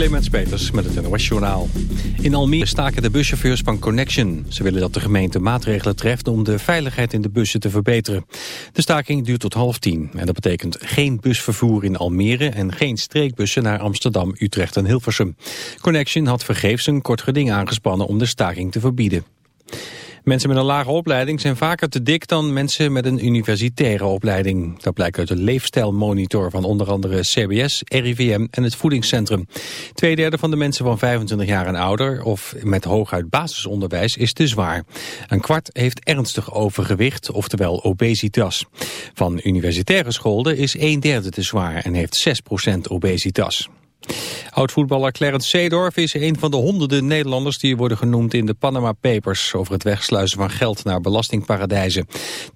Clemens Peters met het NOS Journaal. In Almere staken de buschauffeurs van Connection. Ze willen dat de gemeente maatregelen treft om de veiligheid in de bussen te verbeteren. De staking duurt tot half tien. En dat betekent geen busvervoer in Almere en geen streekbussen naar Amsterdam, Utrecht en Hilversum. Connection had vergeefs een kort geding aangespannen om de staking te verbieden. Mensen met een lage opleiding zijn vaker te dik dan mensen met een universitaire opleiding. Dat blijkt uit een leefstijlmonitor van onder andere CBS, RIVM en het Voedingscentrum. Tweederde van de mensen van 25 jaar en ouder of met hooguit basisonderwijs is te zwaar. Een kwart heeft ernstig overgewicht, oftewel obesitas. Van universitaire scholen is een derde te zwaar en heeft 6% obesitas. Oud-voetballer Clarence Seedorf is een van de honderden Nederlanders die worden genoemd in de Panama Papers over het wegsluizen van geld naar belastingparadijzen.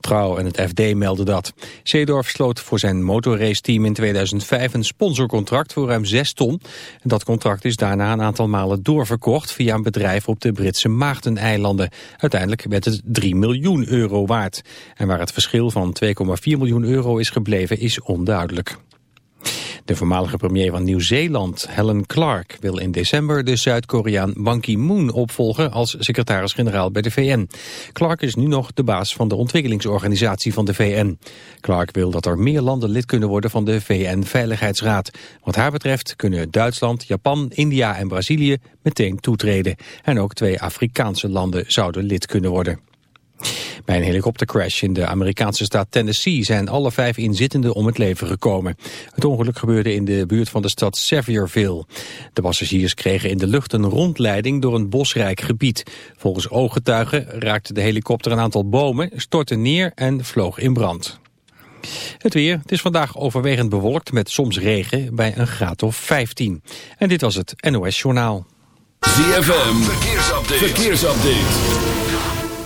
Trouw en het FD melden dat. Seedorf sloot voor zijn motorraceteam in 2005 een sponsorcontract voor ruim 6 ton. Dat contract is daarna een aantal malen doorverkocht via een bedrijf op de Britse Maagdeneilanden. Uiteindelijk werd het 3 miljoen euro waard. En waar het verschil van 2,4 miljoen euro is gebleven is onduidelijk. De voormalige premier van Nieuw-Zeeland, Helen Clark, wil in december de Zuid-Koreaan Ban Ki-moon opvolgen als secretaris-generaal bij de VN. Clark is nu nog de baas van de ontwikkelingsorganisatie van de VN. Clark wil dat er meer landen lid kunnen worden van de VN-veiligheidsraad. Wat haar betreft kunnen Duitsland, Japan, India en Brazilië meteen toetreden. En ook twee Afrikaanse landen zouden lid kunnen worden. Bij een helikoptercrash in de Amerikaanse staat Tennessee zijn alle vijf inzittenden om het leven gekomen. Het ongeluk gebeurde in de buurt van de stad Sevierville. De passagiers kregen in de lucht een rondleiding door een bosrijk gebied. Volgens ooggetuigen raakte de helikopter een aantal bomen, stortte neer en vloog in brand. Het weer, het is vandaag overwegend bewolkt met soms regen bij een graad of 15. En dit was het NOS Journaal. ZFM, verkeersupdate. verkeersupdate.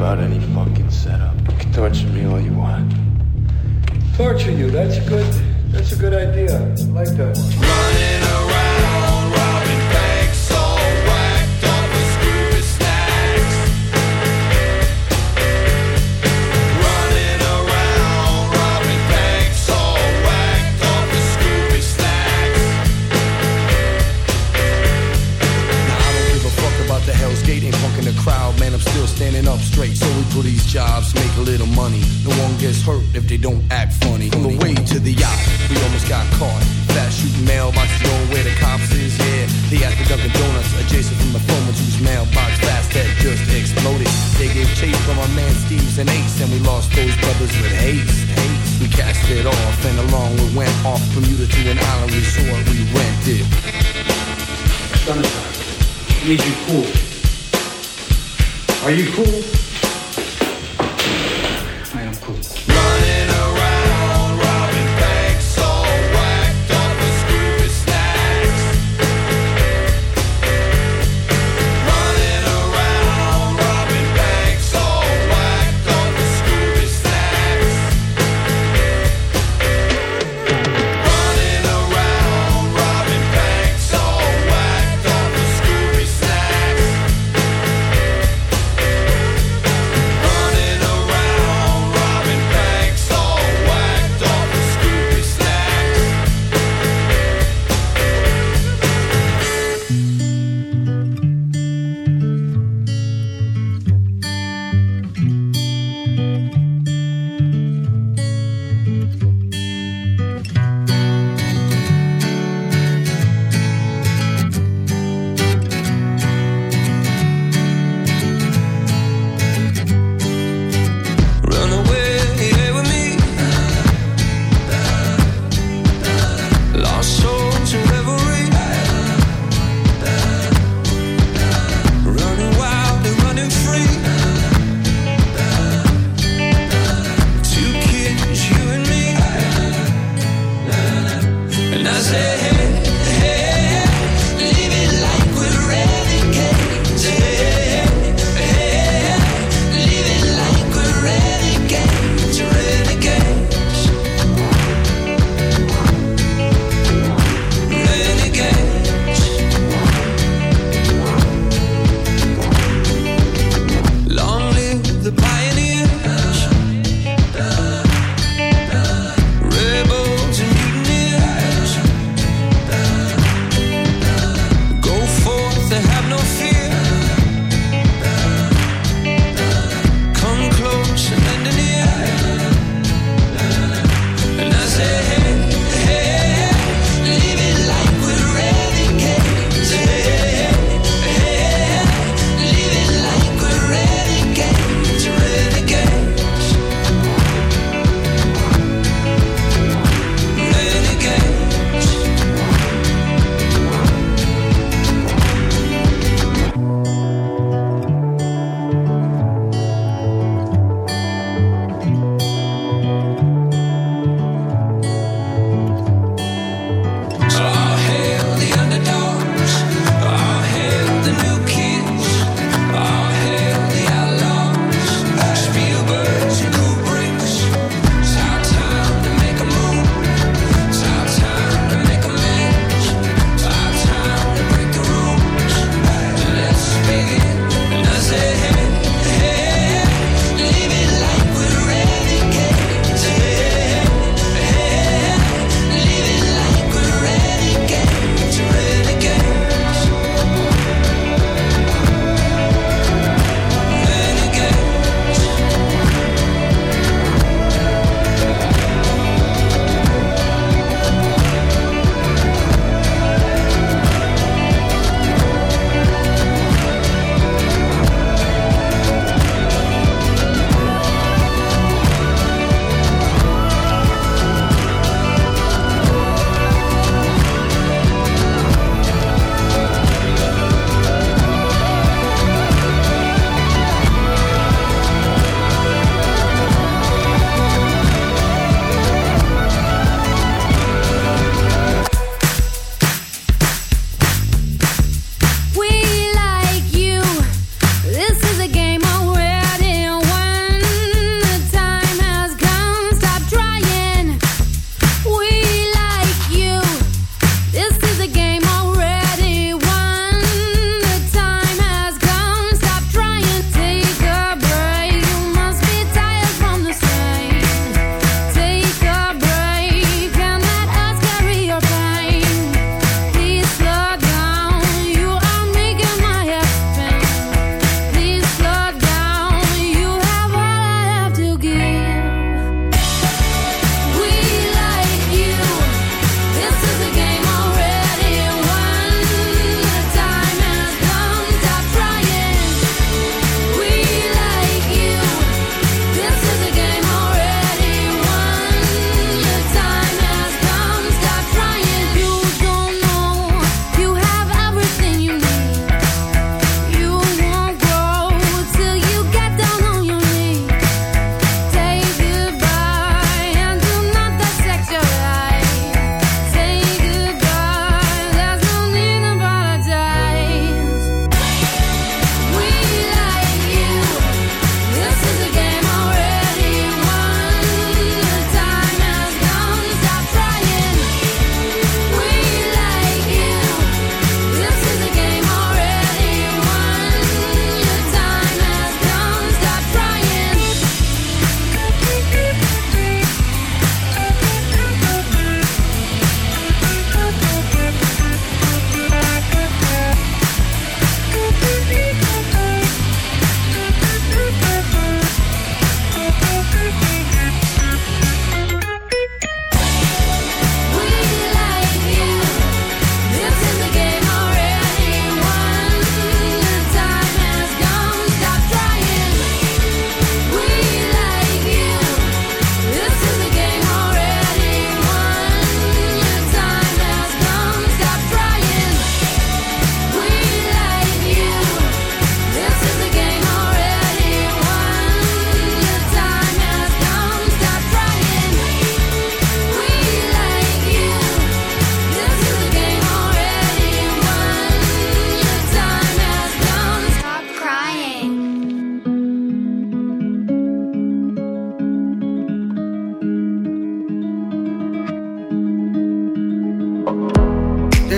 about any fucking setup. You can torture me all you want. Torture you, that's good. That's a good idea. I like that. Running around. they don't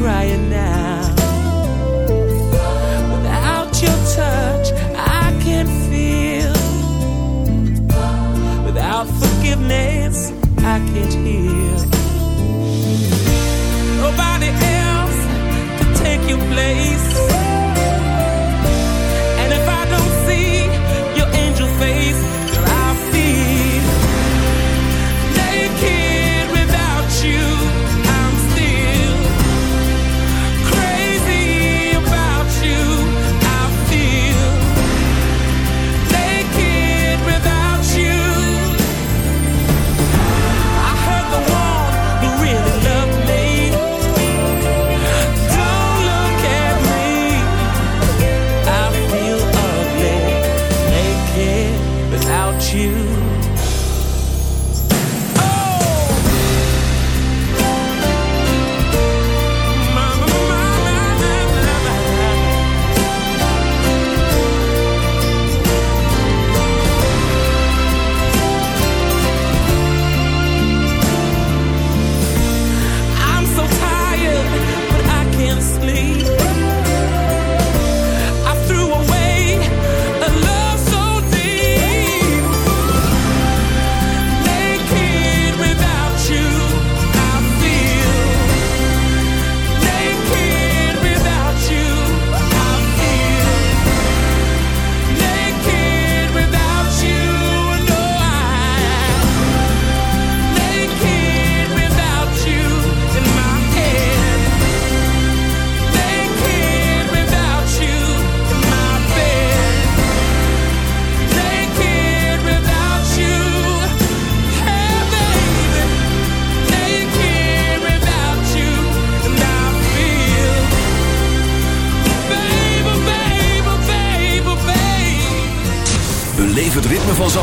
crying now. Without your touch, I can feel. Without forgiveness, I can't heal. Nobody else can take your place.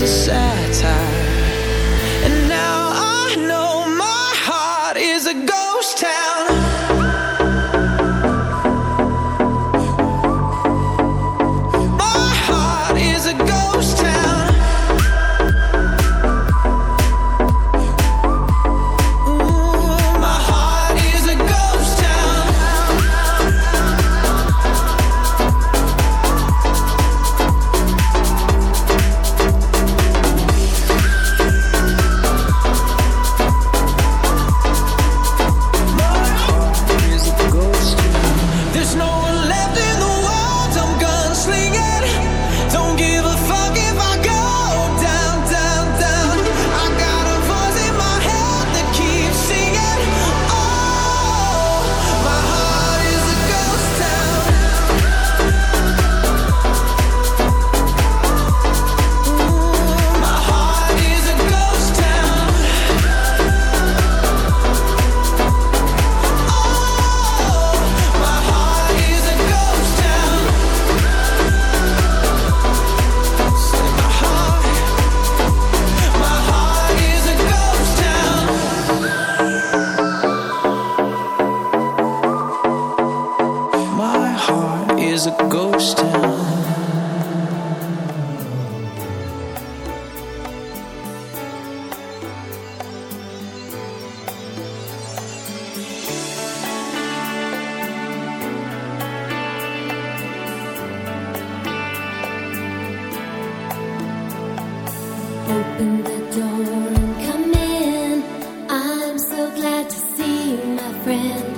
A satire. So glad to see you, my friend.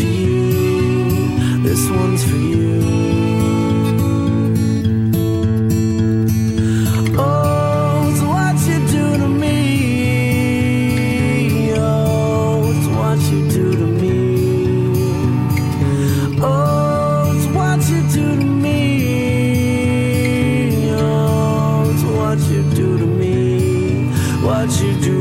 What you do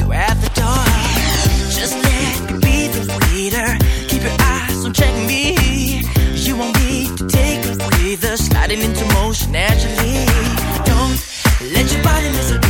you the door. Just let me be the leader. Keep your eyes on me. You won't to take a breather. Sliding into motion naturally. Don't let your body listen.